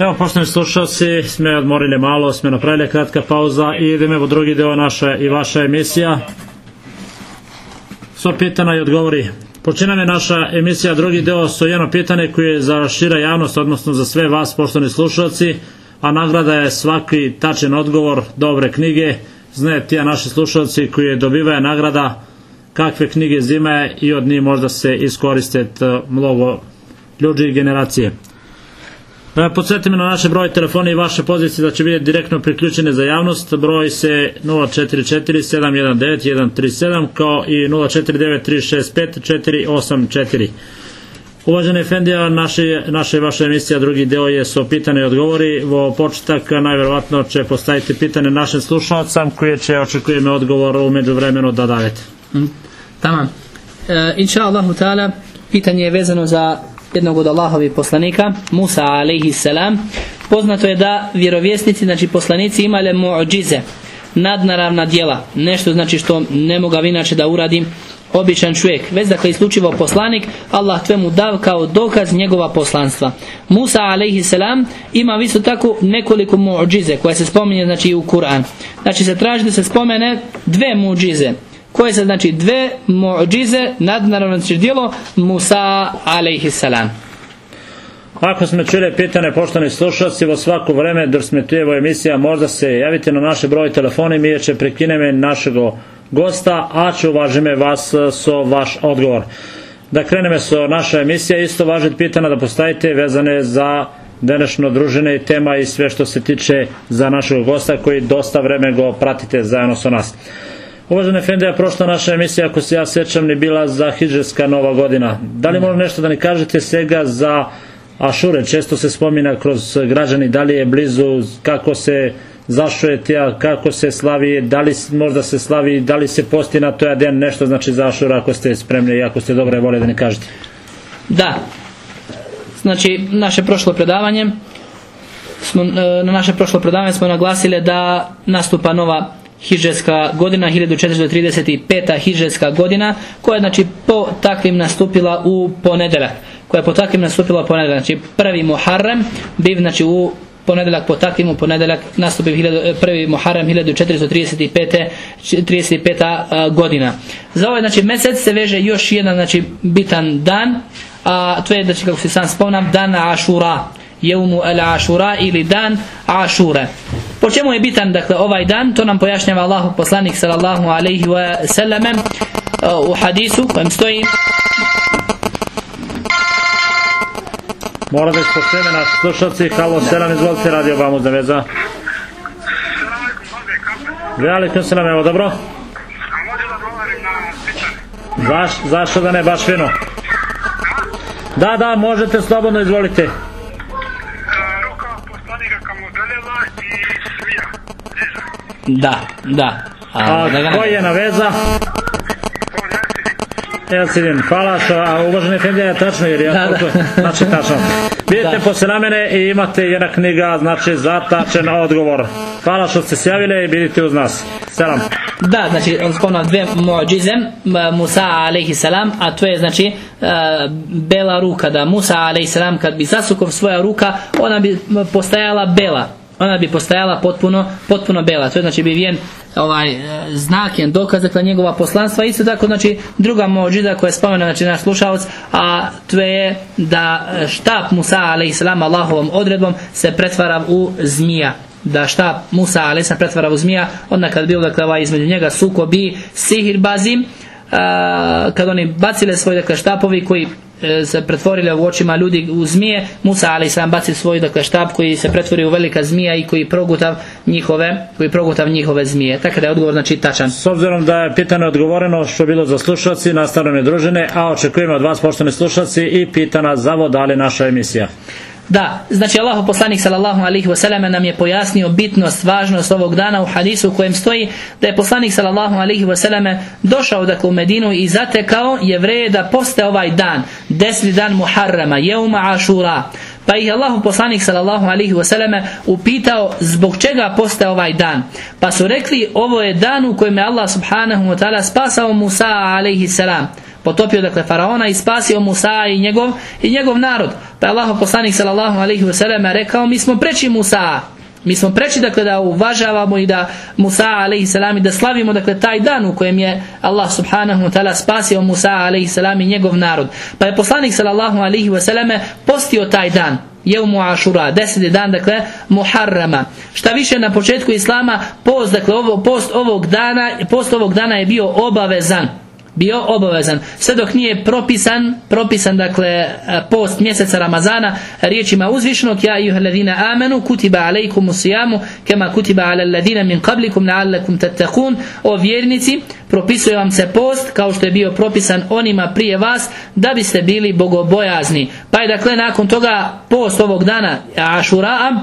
Evo, poštovni slušalci, sme odmorili malo, sme napravili kratka pauza i idemo u drugi deo naša i vaša emisija. Svo pitana i odgovori. Počiname naša emisija drugi deo su jedno pitanje koje je za šira javnost, odnosno za sve vas, poštovni slušalci, a nagrada je svaki tačan odgovor dobre knjige. Znaju tija naši slušalci koji dobivaju nagrada kakve knjige zime i od njih možda se iskoriste mnogo ljudi i generacije. E, Podsjetimo na naše broj telefona i vaše pozicije da će biti direktno priključene za javnost. Broj se 044 719 137 kao i 049 365 484. Uvaženi Efendija, naše, naša i vaša emisija drugi deo je su pitane i odgovori. Vo početak najverovatno će postaviti pitanje našim slušalcam koje će očekujeme odgovor u međuvremenu da davete. Tamam. E, inša Allahu ta'ala, pitanje je vezano za jednog od Allahovih poslanika, Musa alaihi salam. Poznato je da vjerovjesnici, znači poslanici imale mu'đize, nadnaravna djela, nešto znači što ne moga inače da uradim običan čovjek, već dakle isključivo poslanik, Allah tve mu dav kao dokaz njegova poslanstva. Musa salam ima isto tako nekoliko mu'đize koje se spominje znači u Kur'an. Znači se traži da se spomene dve mu'đize koje se znači dve muđize nadnaravno djelo Musa alaihi salam. Ako smo čuli pitane poštovani slušalci, vo svako vreme dok smo tu evo emisija, možda se javite na naše broj telefoni, mi će prekineme našeg gosta, a ću uvažime vas so vaš odgovor. Da kreneme so naša emisija, isto važit pitanja da postavite vezane za današnjo družine i tema i sve što se tiče za našeg gosta koji dosta vreme go pratite zajedno sa nas. Uvažene Fendija, prošla naša emisija, ako se ja sjećam, ni bila za Hidžeska nova godina. Da li možda nešto da ne kažete svega za Ašure? Često se spomina kroz građani, da li je blizu, kako se zašuje tija, kako se slavi, da li možda se slavi, da li se posti na toja den nešto znači za Ašura ako ste spremni i ako ste dobre vole da ne kažete. Da. Znači, naše prošlo predavanje smo, na naše prošlo predavanje smo naglasili da nastupa nova hiđarska godina 1435. hiđarska godina koja je znači po takvim nastupila u ponedjeljak koja je po takvim nastupila u znači prvi Muharrem biv znači u ponedjeljak po takvim u ponedjeljak nastupi prvi Muharrem 1435. 35. godina za ovaj znači mjesec se veže još jedan znači bitan dan a to je znači kako se sam spomnam dan Ašura jeumu al Ašura ili dan Ašure po čemu je bitan dakle ovaj dan? To nam pojašnjava Allahu poslanik sallallahu alaihi wa sallam uh, u hadisu kojem stoji Mora da ispoštene naši slušalci halo selam izvolite radio vamo za veza. Velikom selam evo dobro? Zaš, zašto da ne baš fino? Da, da, možete slobodno izvolite Da, da. A, a da koji je na veza? Ja se vidim, hvala što, a uvaženi Efendija je tačno jer ja Da, znači tačno. Vidite Da. posle mene i imate jedna knjiga, znači za tačan odgovor. Hvala što ste se javili i bidite uz nas. Selam. Da, znači on spomna dve muđize Musa alaihi salam, a to je znači e, bela ruka, da Musa alaihi salam kad bi zasukao svoja ruka, ona bi postajala bela. Ona bi postajala potpuno, potpuno bela. To je znači bi vjen ovaj e, znak, jedan dokaz dakle njegova poslanstva. Isto tako znači druga muđida koja je spomena znači naš slušalac, a to je da štap Musa salam Allahovom odredbom se pretvara u zmija da šta Musa se pretvara u zmija onda kad bilo dakle ovaj između njega sukobi sihir bazim kad oni bacile svoje dakle štapovi koji se pretvorile u očima ljudi u zmije. Musa ali sam baci svoj dakle štap koji se pretvori u velika zmija i koji progutav njihove koji progutav njihove zmije. Tako da je odgovor znači tačan. S obzirom da je pitanje odgovoreno što je bilo za slušalci, nastavno je družine, a očekujemo od vas poštovani slušalci i pitana za vodali naša emisija. Da, znači Allahu poslanik sallallahu alejhi ve selleme nam je pojasnio bitnost, važnost ovog dana u hadisu u kojem stoji da je poslanik sallallahu alejhi ve selleme došao dakle u Medinu i zatekao jevreje da poste ovaj dan, desni dan Muharrama, jeuma Ašura. Pa ih Allahu poslanik sallallahu alejhi ve selleme upitao zbog čega poste ovaj dan. Pa su rekli ovo je dan u kojem je Allah subhanahu wa ta'ala spasao Musa alejhi salam. Potopio dakle faraona i spasio Musa i njegov i njegov narod pa je Allah poslanik sallallahu alejhi ve sellem rekao mi smo preči Musa mi smo preći dakle da uvažavamo i da Musa alaihi salam i da slavimo dakle taj dan u kojem je Allah subhanahu wa ta'ala spasio Musa alaihi salam i njegov narod. Pa je poslanik sallallahu alaihi wa salame postio taj dan. Jevmu Ašura, deseti dan, dakle, Muharrama. Šta više na početku Islama, post, dakle, ovo, post ovog dana, post ovog dana je bio obavezan bio obavezan. Sve dok nije propisan propisan dakle post mjeseca Ramazana riječima uzvišenog ja i ladina amenu kutiba alejkum usijamu kema kutiba ala ladina min qablikum la'allakum tattaqun. O vjernici propisuje vam se post kao što je bio propisan onima prije vas da biste bili bogobojazni. Pa je dakle nakon toga post ovog dana Ašura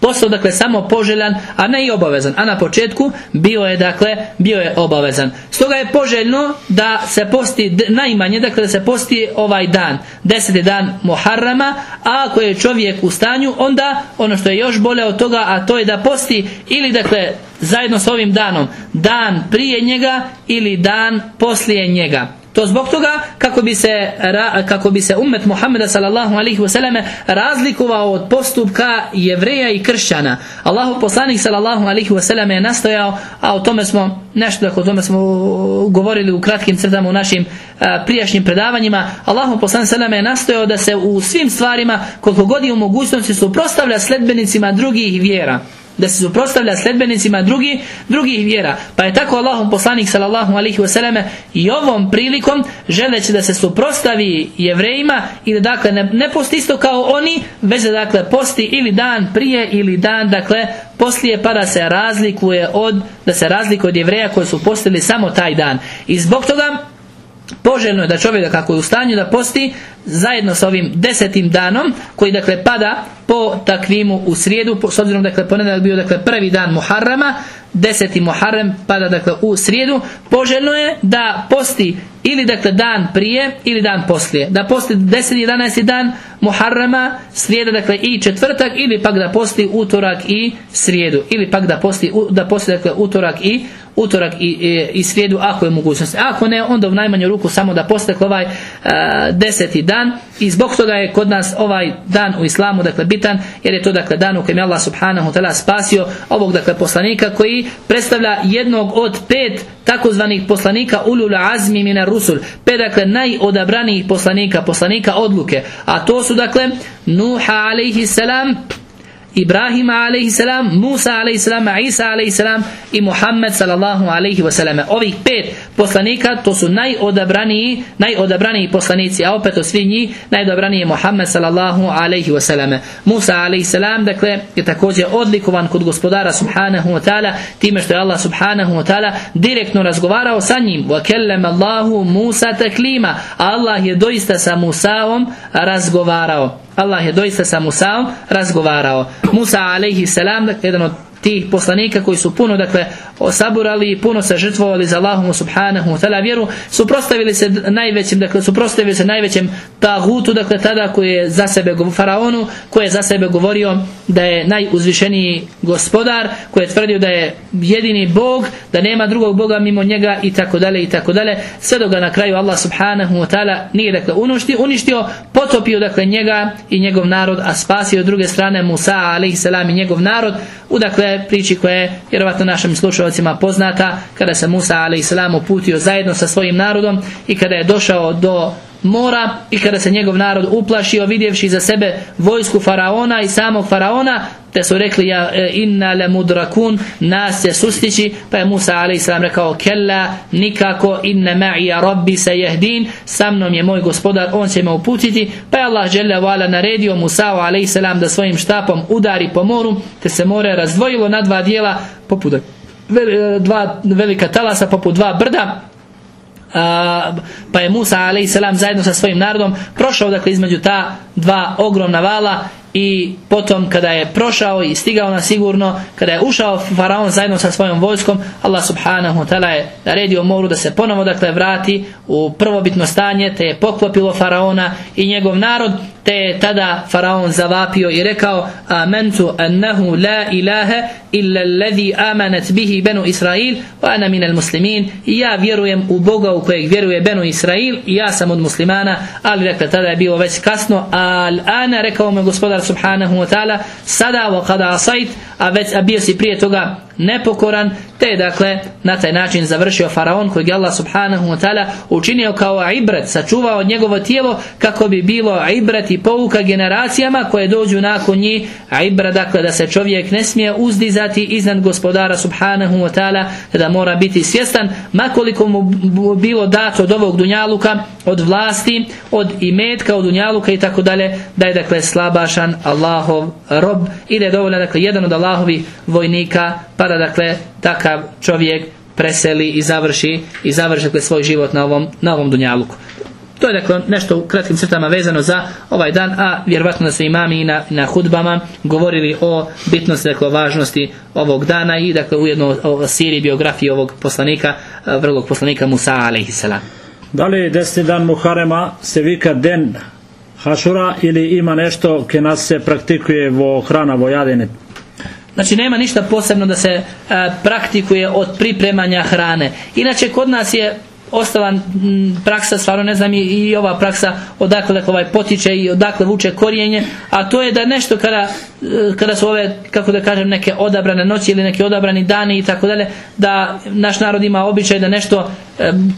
postao dakle samo poželjan, a ne i obavezan. A na početku bio je dakle bio je obavezan. Stoga je poželjno da se posti najmanje dakle da se posti ovaj dan, deseti dan Muharrama, a ako je čovjek u stanju, onda ono što je još bolje od toga, a to je da posti ili dakle zajedno s ovim danom, dan prije njega ili dan poslije njega. To zbog toga kako bi se, kako bi se umet Muhammeda sallallahu alaihi wasallam razlikovao od postupka jevreja i kršćana. Allahu poslanik sallallahu alaihi wasallam je nastojao, a o tome smo nešto dakle, o tome smo govorili u kratkim crtama u našim prijašnjim predavanjima. Allahu poslanik sallallahu je nastojao da se u svim stvarima koliko god je u mogućnosti suprostavlja sledbenicima drugih vjera da se suprotstavlja sledbenicima drugi, drugih vjera. Pa je tako Allahom poslanik sallallahu alaihi wasallam i ovom prilikom želeći da se suprotstavi jevrejima i da dakle ne, ne posti isto kao oni, već da dakle posti ili dan prije ili dan dakle poslije pa da se razlikuje od da se razlikuje od jevreja koji su postili samo taj dan. I zbog toga poželjno je da čovjek kako je u stanju da posti zajedno sa ovim desetim danom koji dakle pada po takvimu u srijedu s obzirom dakle ponedjeljak bio dakle prvi dan Muharrama deseti Muharrem pada dakle u srijedu poželjno je da posti ili dakle dan prije ili dan poslije da posti 10. 11. dan Muharrama srijeda dakle i četvrtak ili pak da posti utorak i srijedu ili pak da posti, da posti dakle utorak i utorak i, i, i srijedu ako je mogućnost. Ako ne onda u najmanju ruku samo da posti dakle, ovaj deseti dan. I zbog toga je kod nas ovaj dan u islamu dakle bitan jer je to dakle dan u kojem je Allah subhanahu ta'ala spasio ovog dakle poslanika koji predstavlja jednog od pet takozvanih poslanika ulul azmi mina rusul. Pet dakle najodabranijih poslanika poslanika odluke. A to su dakle Nuha alaihi salam Ibrahima a.s., Musa a.s., Isa a.s. i Muhammed sallallahu alaihi wasallam. Ovih pet poslanika to su najodabraniji, najodabraniji poslanici, a opet svi njih najodabraniji je Muhammed sallallahu alaihi. Musa a.s. dakle je također odlikovan kod gospodara subhanahu wa ta'ala time što je Allah subhanahu wa ta'ala direktno razgovarao sa njim. Kellem Allahu Musa taklima. Allah je doista sa Musaom razgovarao. Allah je doista sa Musaom razgovarao. Musa alaihi salam, jedan od tih poslanika koji su puno dakle osaburali i puno se žrtvovali za Allahom subhanahu wa ta'ala vjeru suprostavili se najvećim dakle suprostavili se najvećem tagutu dakle tada koji je za sebe faraonu koji je za sebe govorio da je najuzvišeniji gospodar koji je tvrdio da je jedini bog da nema drugog boga mimo njega i tako dalje i tako dalje. Sve do ga na kraju Allah subhanahu wa ta'ala nije dakle uništio, uništio potopio dakle njega i njegov narod a spasio druge strane Musa alaihi salam i njegov narod u dakle priči koja je vjerovatno našim slušalcima poznata kada se Musa a.s. uputio zajedno sa svojim narodom i kada je došao do mora i kada se njegov narod uplašio vidjevši za sebe vojsku faraona i samog faraona te su rekli ja e, inna le mudrakun nas će sustići pa je Musa a.s. rekao kella nikako inna ma'i rabbi se jehdin sa mnom je moj gospodar on će me uputiti pa je Allah vala naredio Musa a.s. da svojim štapom udari po moru te se more razdvojilo na dva dijela poput e, dva velika talasa poput dva brda pa je Musa a.s. zajedno sa svojim narodom prošao dakle između ta dva ogromna vala i potom kada je prošao i stigao na sigurno kada je ušao faraon zajedno sa svojom vojskom Allah subhanahu wa ta'ala je naredio moru da se ponovo dakle vrati u prvobitno stanje te je poklopilo faraona i njegov narod te je tada faraon zavapio i rekao amentu annahu la ilaha illa alladhi amanat bihi benu Israil wa ana minal muslimin. I ja vjerujem u Boga u kojeg vjeruje benu Israil i ja sam od muslimana ali dakle tada je bilo već kasno al ana rekao mu gospodar subhanahu wa ta'ala sada wa kada asait a već a bio si prije toga nepokoran te dakle na taj način završio faraon kojeg je Allah subhanahu wa ta'ala učinio kao ibret sačuvao njegovo tijelo kako bi bilo ibret i pouka generacijama koje dođu nakon njih. A ibret dakle da se čovjek ne smije uzdizati iznad gospodara subhanahu wa ta'ala da mora biti svjestan makoliko mu bilo dato od ovog dunjaluka od vlasti od imetka od dunjaluka i tako dalje da je dakle slabašan Allahov rob. I da dovoljno dakle jedan od Allahovih vojnika pa da dakle takav čovjek preseli i završi i završi dakle, svoj život na ovom, na ovom dunjaluku. To je dakle nešto u kratkim crtama vezano za ovaj dan, a vjerovatno da se imami i na, na hudbama govorili o bitnosti, dakle o važnosti ovog dana i dakle ujedno o siri biografiji ovog poslanika, vrlog poslanika Musa a.s. Da li desni dan Muharema se vika den Hašura ili ima nešto ke nas se praktikuje vo hrana vo jadine? Znači nema ništa posebno da se a, praktikuje od pripremanja hrane. Inače kod nas je ostala praksa, stvarno ne znam i, ova praksa odakle dakle, ovaj potiče i odakle vuče korijenje, a to je da nešto kada, kada su ove, kako da kažem, neke odabrane noći ili neki odabrani dani i tako dalje, da naš narod ima običaj da nešto,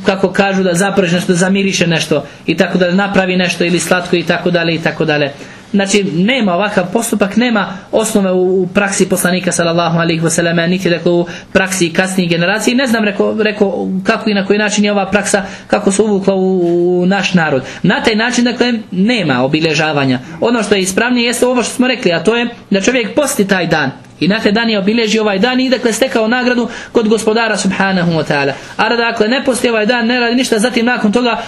kako kažu, da zapraži nešto, da zamiriše nešto i tako da napravi nešto ili slatko i tako dalje i tako dalje. Znači nema ovakav postupak, nema osnove u, praksi poslanika sallallahu alejhi ve selleme niti dakle u praksi kasnijih generacija. Ne znam reko, reko kako i na koji način je ova praksa kako se uvukla u, u naš narod. Na taj način dakle nema obilježavanja. Ono što je ispravnije jeste ovo što smo rekli, a to je da čovjek posti taj dan i na taj dan je obilježi ovaj dan i dakle stekao nagradu kod gospodara subhanahu wa ta'ala. A da dakle ne posti ovaj dan, ne radi ništa, zatim nakon toga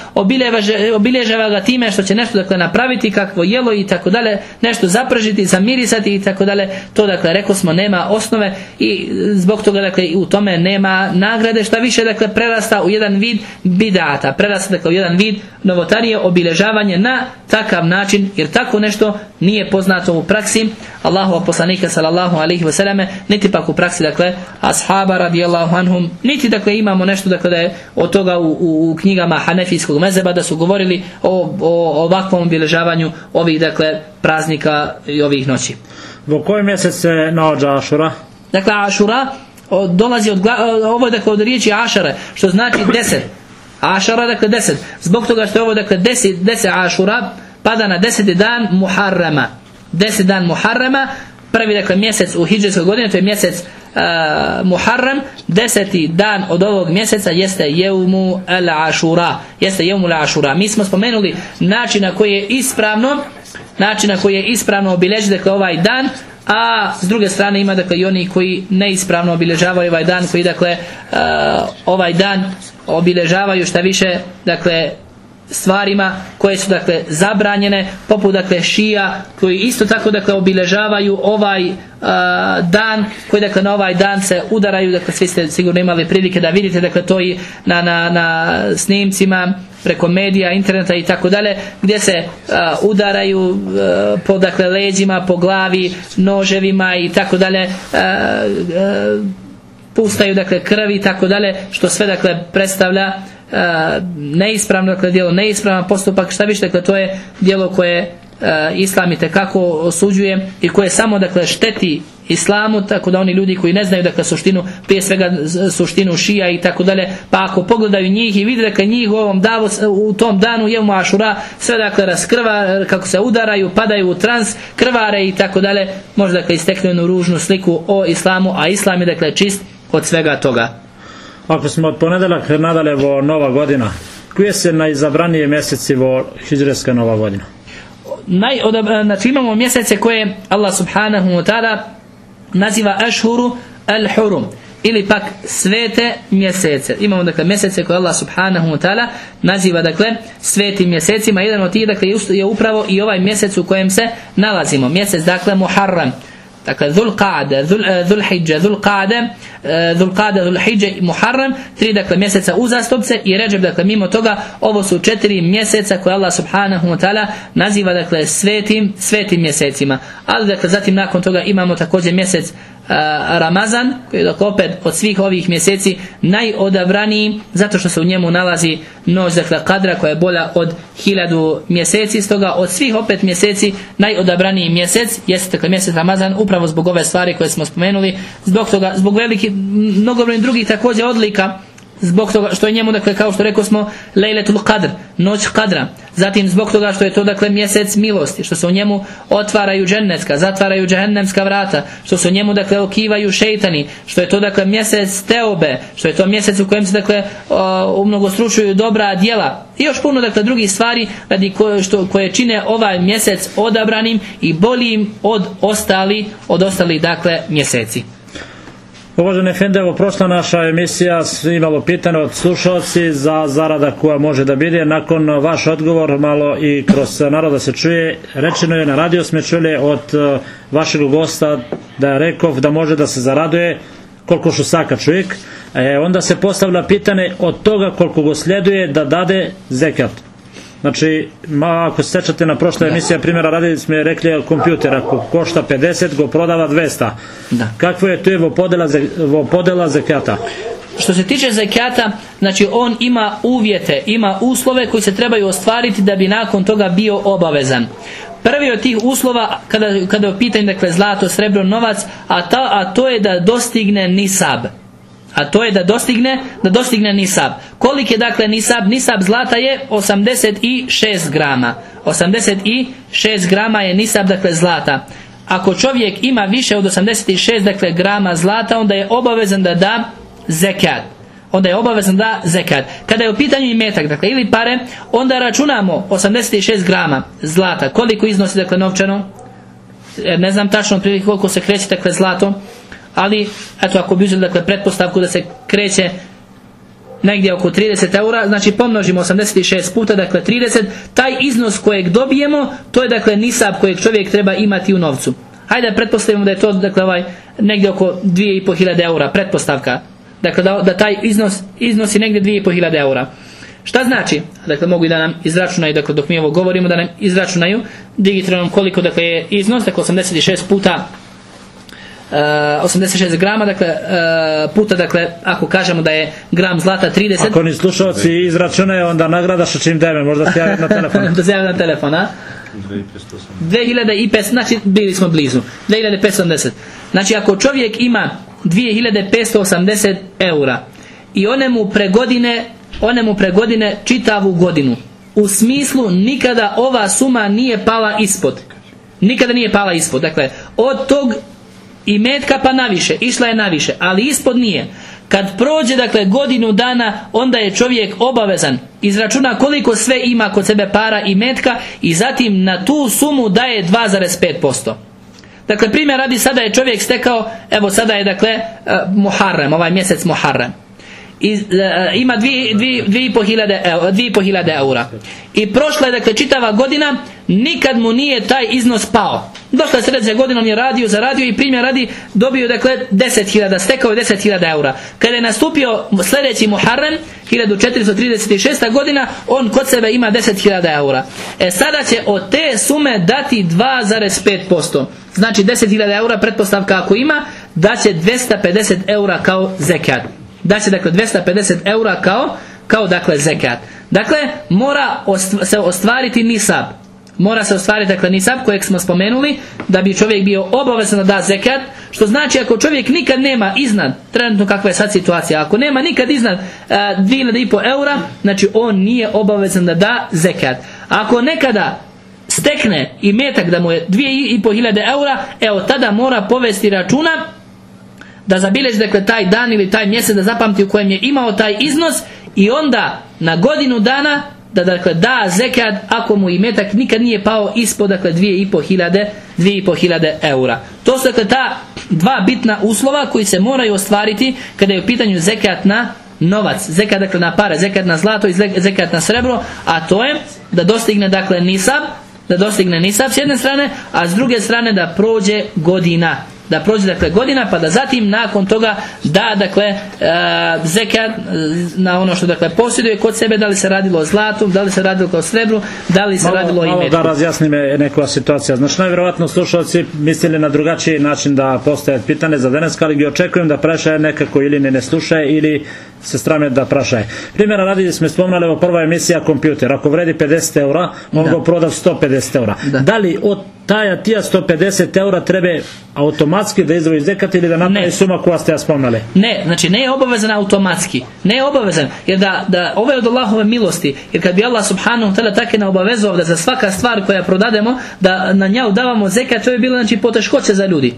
obilježava ga time što će nešto dakle napraviti kakvo jelo i tako dalje, nešto zapržiti, zamirisati i tako dalje. To dakle rekao smo nema osnove i zbog toga dakle u tome nema nagrade, šta više dakle prerasta u jedan vid bidata, prerasta dakle u jedan vid novotarije, obilježavanje na takav način, jer tako nešto nije poznato u praksi Allahova poslanika sallallahu alaihi wasallam niti pak u praksi dakle ashaba radijallahu anhum niti dakle imamo nešto dakle da je od toga u, u, u knjigama hanefijskog mezeba da su govorili o, o ovakvom obilježavanju ovih dakle praznika i ovih noći. Vo koji mjesec se naođa Ašura? dakle Ašura dolazi od ovo je dakle od riječi Ašare što znači deset Ašara dakle deset zbog toga što je ovo dakle deset, deset Ašura pada na deseti dan Muharrama deset dan Muharrama prvi dakle mjesec u hijđarskoj godini to je mjesec uh, Muharram deseti dan od ovog mjeseca jeste Jeumu al Ashura jeste Jeumu al Ashura mi smo spomenuli način na koji je ispravno način na koji je ispravno obilježiti dakle ovaj dan a s druge strane ima dakle i oni koji neispravno obilježavaju ovaj dan koji dakle uh, ovaj dan obilježavaju šta više dakle stvarima koje su dakle zabranjene poput dakle šija koji isto tako dakle obilježavaju ovaj uh, dan koji dakle na ovaj dan se udaraju dakle svi ste sigurno imali prilike da vidite dakle to i na, na, na snimcima preko medija, interneta i tako dalje gdje se uh, udaraju uh, po dakle leđima, po glavi noževima i tako dalje pustaju dakle krvi i tako dalje što sve dakle predstavlja neispravno dakle djelo neispravan postupak šta više dakle to je djelo koje uh, islam i kako osuđuje i koje samo dakle šteti islamu tako da oni ljudi koji ne znaju dakle suštinu prije svega suštinu šija i tako dalje pa ako pogledaju njih i vide dakle njih u ovom davu, u tom danu jemu ašura sve dakle raskrva kako se udaraju padaju u trans krvare i tako dalje možda dakle isteknu jednu ružnu sliku o islamu a islam je dakle čist od svega toga Ako smo od ponedeljak nadalje vo nova godina, koje se najzabranije mjeseci vo hijđreska nova godina? Naj, odab, znači imamo mjesece koje Allah subhanahu wa ta'ala naziva ašhuru al-hurum. ili pak svete mjesece. Imamo dakle mjesece koje Allah subhanahu wa ta'ala naziva dakle svetim mjesecima. Jedan od tih dakle je upravo i ovaj mjesec u kojem se nalazimo. Mjesec dakle Muharram. Dakle, Dhul Qa'da, Dhul Hijja, Dhul Qa'da, Dhul Qa'da, Dhul Hijja i Muharram, tri dakle mjeseca uzastopce i Ređeb, dakle mimo toga, ovo su četiri mjeseca koje Allah subhanahu wa ta'ala naziva dakle svetim, svetim mjesecima. Ali dakle zatim nakon toga imamo također mjesec Ramazan koji je dakle opet od svih ovih mjeseci najodabraniji zato što se u njemu nalazi noć dakle kadra koja je bolja od hiljadu mjeseci stoga od svih opet mjeseci najodabraniji mjesec jeste dakle mjesec Ramazan upravo zbog ove stvari koje smo spomenuli zbog toga, zbog velikih mnogobrojnih drugih također odlika zbog toga što je njemu, dakle, kao što rekao smo, Lejletul Qadr, noć Qadra. Zatim zbog toga što je to, dakle, mjesec milosti, što se u njemu otvaraju džennetska, zatvaraju džehennemska vrata, što se u njemu, dakle, okivaju šeitani, što je to, dakle, mjesec teobe, što je to mjesec u kojem se, dakle, umnogostručuju dobra djela. I još puno, dakle, drugih stvari radi koje, što, koje čine ovaj mjesec odabranim i boljim od ostali, od ostali, dakle, mjeseci. Uvaženi Efendi, evo prošla naša emisija imalo pitanje od slušalci za zarada koja može da bide. Nakon vaš odgovor malo i kroz naroda se čuje. Rečeno je na radio sme čuli od e, vašeg gosta da je rekao da može da se zaraduje koliko šusaka čovjek. E, onda se postavlja pitanje od toga koliko go sljeduje da dade zekat. Znači, ma, ako se sjećate na prošle emisije, primjera radi smo je rekli kompjuter, ako košta 50, go prodava 200. Da. Kakvo je tu je podela, podela zekata? Što se tiče zekata, znači on ima uvjete, ima uslove koji se trebaju ostvariti da bi nakon toga bio obavezan. Prvi od tih uslova kada, kada je u pitanju dakle, zlato, srebro, novac, a, ta, a to je da dostigne nisab a to je da dostigne da dostigne nisab. Koliki je dakle nisab? Nisab zlata je 86 grama. 86 grama je nisab dakle zlata. Ako čovjek ima više od 86 dakle grama zlata, onda je obavezan da da zekat. Onda je obavezan da zekat. Kada je u pitanju imetak, dakle ili pare, onda računamo 86 grama zlata. Koliko iznosi dakle novčano? Ne znam tačno koliko se kreće dakle zlato ali eto ako bi uzeli dakle pretpostavku da se kreće negdje oko 30 eura, znači pomnožimo 86 puta, dakle 30, taj iznos kojeg dobijemo, to je dakle nisab kojeg čovjek treba imati u novcu. Hajde pretpostavimo da je to dakle ovaj negdje oko 2500 eura, pretpostavka. Dakle da, da taj iznos iznosi negdje 2500 eura. Šta znači? Dakle mogu i da nam izračunaju, dakle dok mi ovo govorimo, da nam izračunaju digitalnom koliko dakle je iznos, dakle 86 puta 86 grama, dakle e, puta, dakle ako kažemo da je gram zlata 30 Ako ni slušalci izračunaju onda nagrada što čim deme, možda se javi na telefon. Da se javi na telefon, a? 2500, znači bili smo blizu. 2580 znači ako čovjek ima 2580 eura i one mu pregodine one mu pregodine čitavu godinu u smislu nikada ova suma nije pala ispod. Nikada nije pala ispod. Dakle od tog i metka pa naviše, išla je naviše, ali ispod nije. Kad prođe dakle godinu dana, onda je čovjek obavezan izračuna koliko sve ima kod sebe para i metka i zatim na tu sumu daje 2,5%. Dakle, primjer radi, sada je čovjek stekao, evo sada je dakle uh, Muharrem, ovaj mjesec Muharrem i, e, ima 2.500 eura. I prošla je dakle čitava godina, nikad mu nije taj iznos pao. Došla je sljedeća godinom je radio, zaradio i primjer radi, dobio dakle 10.000, stekao je 10.000 eura. Kada je nastupio sljedeći Muharrem, 1436. godina, on kod sebe ima 10.000 eura. E sada će od te sume dati 2,5%. Znači 10.000 eura pretpostavka ako ima, da će 250 eura kao zekat da će dakle 250 eura kao, kao dakle zekat. Dakle, mora se ostvariti nisab. Mora se ostvariti dakle nisab kojeg smo spomenuli da bi čovjek bio obavezan da da zekat, što znači ako čovjek nikad nema iznad, trenutno kakva je sad situacija, ako nema nikad iznad uh, 2500 eura, znači on nije obavezan da da zekat. Ako nekada stekne i metak da mu je 2500 eura, evo tada mora povesti računa da zabilježi dakle taj dan ili taj mjesec da zapamti u kojem je imao taj iznos i onda na godinu dana da dakle da zekat ako mu imetak nikad nije pao ispod dakle 2500 2500 eura. To su dakle ta dva bitna uslova koji se moraju ostvariti kada je u pitanju zekat na novac, zekat dakle na pare, zekat na zlato i zekat na srebro, a to je da dostigne dakle nisab, da dostigne nisab s jedne strane, a s druge strane da prođe godina da prođe dakle godina pa da zatim nakon toga da dakle e, zekat e, na ono što dakle posjeduje kod sebe da li se radilo o zlatu, da li se radilo o srebru, da li se malo, radilo o imetku. da razjasni me neka situacija. Znači najvjerojatno slušalci mislili na drugačiji način da postaje pitanje za danas, ali očekujem da prašaje nekako ili ne ne slušaje ili se strane da prašaje. Primjera radi smo spomnali ovo prva emisija kompjuter. Ako vredi 50 eura, on ga proda 150 eura. Da. li od taja tija 150 eura treba automatski da izdvoji zekat ili da napravi suma koja ste ja spomnali? Ne, znači ne je obavezan automatski. Ne je obavezan. Jer da, da ovo je od Allahove milosti. Jer kad bi Allah subhanahu ta'ala tako ne obavezao da za svaka stvar koja prodademo, da na nju davamo zekat, to je bilo znači poteškoće za ljudi.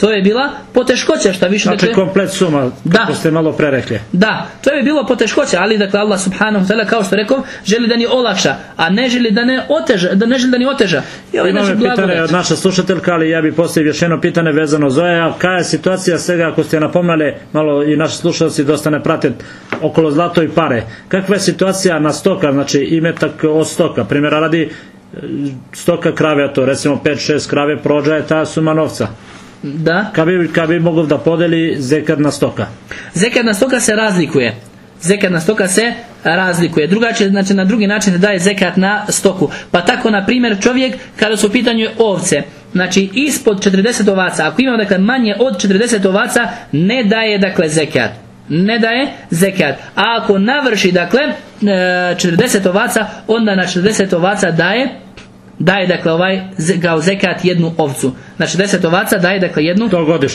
To je bila poteškoća šta više znači dakle, komplet suma da, ste malo prerekli. Da, to je bilo poteškoća, ali dakle Allah subhanahu ta'ala kao što rekao želi da ni olakša, a ne želi da ne oteža, da ne želi da ni oteža. I ovo Imamo pitanje od naša slušateljka, ali ja bih postavio još jedno pitanje vezano za a Kaj je situacija svega ako ste napomnali, malo i naši slušalci dosta ne prate okolo zlato i pare. Kakva je situacija na stoka, znači imetak od stoka? Primjera radi stoka krave, a to recimo 5-6 krave prođa je ta suma novca. Da. Kad bi, kad bi mogao da podeli na stoka? na stoka se razlikuje. na stoka se razlikuje. Drugačije, znači na drugi način se daje zekat na stoku. Pa tako, na primjer, čovjek kada su u pitanju ovce, znači ispod 40 ovaca, ako ima dakle manje od 40 ovaca, ne daje dakle zekat. Ne daje zekat. A ako navrši dakle 40 e, ovaca, onda na 40 ovaca daje daje dakle ovaj kao zekat jednu ovcu. Znači deset ovaca daje dakle jednu,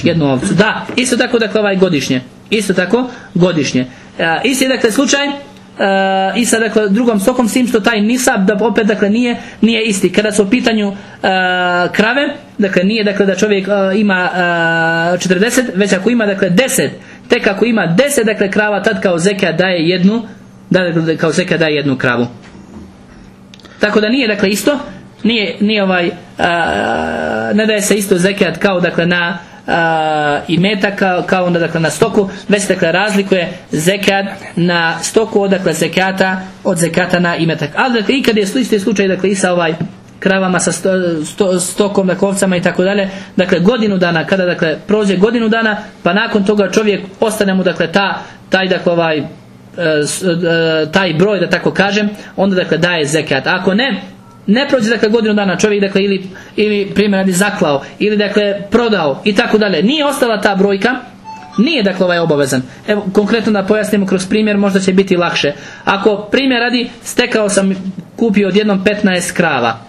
jednu ovcu. Da, isto tako dakle ovaj godišnje. Isto tako godišnje. E, isti je dakle slučaj e, i sa dakle drugom stokom s tim što taj nisab da opet dakle nije, nije isti. Kada su u pitanju e, krave, dakle nije dakle da čovjek e, ima 40, već ako ima dakle 10, tek ako ima 10 dakle krava tad kao zekat daje jednu da, dakle, kao zekat daje jednu kravu. Tako da nije dakle isto nije, nije ovaj ne daje se isto zekat kao dakle na i meta kao, kao onda dakle na stoku već dakle razlikuje zekat na stoku od dakle od zekata na imetak ali dakle i kad je isti slučaj dakle i sa ovaj kravama sa sto, stokom, dakle ovcama i tako dalje. Dakle, godinu dana, kada dakle prođe godinu dana, pa nakon toga čovjek ostane mu dakle ta, taj dakle ovaj e, e, taj broj da tako kažem, onda dakle daje zekat. Ako ne, ne prođe dakle godinu dana čovjek dakle ili, ili primjer radi zaklao ili dakle prodao i tako dalje. Nije ostala ta brojka nije dakle ovaj obavezan. Evo konkretno da pojasnimo kroz primjer možda će biti lakše. Ako primjer radi stekao sam kupio odjednom 15 krava.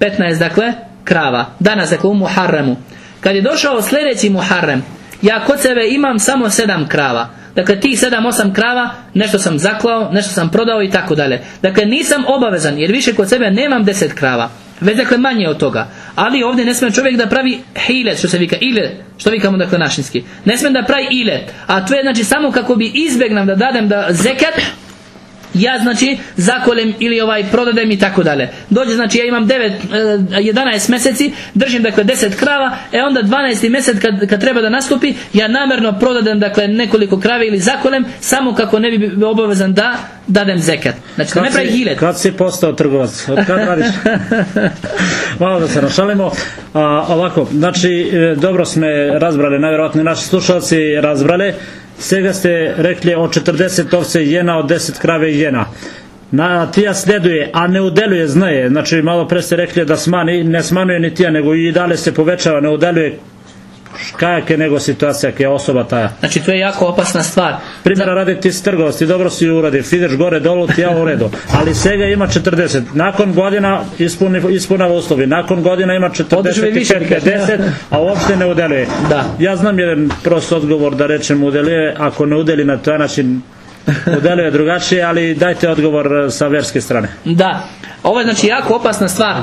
15 dakle krava. Danas dakle u Muharremu. Kad je došao sljedeći Muharrem ja kod sebe imam samo 7 krava Dakle, tih sedam, osam krava, nešto sam zaklao, nešto sam prodao i tako dalje. Dakle, nisam obavezan, jer više kod sebe nemam deset krava. Već dakle manje od toga. Ali ovdje ne smije čovjek da pravi hilet, što se vika, ile, što vikamo dakle našinski. Ne smije da pravi ilet. A to je znači samo kako bi izbjegnam da dadem da zekat, ja znači zakolem ili ovaj prodadem i tako dalje. Dođe znači ja imam 9, 11 e, mjeseci, držim dakle 10 krava, e onda 12. mjesec kad, kad treba da nastupi, ja namjerno prodadem dakle nekoliko krave ili zakolem, samo kako ne bi bio obavezan da dadem zekat. Znači kad ne pravi hilet. Kad si postao trgovac? Od kad radiš? Malo da se našalimo. A, ovako, znači e, dobro smo razbrali, najvjerojatnije naši slušalci razbrali Svega ste rekli o 40 ovce jena, od 10 krave jena. Na tija sleduje, a ne udeluje znaje. Znači malo pre ste rekli da smani, ne smanuje ni tija, nego i dalje se povećava, ne udeluje kajak je nego situacija je osoba ta. Znači to je jako opasna stvar. Primjera radi ti strgovost, ti dobro si uradi, ideš gore dolu, ti ja u redu. Ali svega ima 40. Nakon godina ispuni, ispunava uslovi. Nakon godina ima 45, 50, a uopšte ne udeluje. Da. Ja znam jedan prost odgovor da rečem udeluje, ako ne udeli na taj način udeluje drugačije, ali dajte odgovor e, sa verske strane. Da. Ovo je znači jako opasna stvar.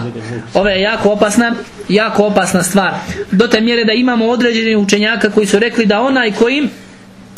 Ovo je jako opasna, jako opasna stvar. Do te mjere da imamo određeni učenjaka koji su rekli da onaj koji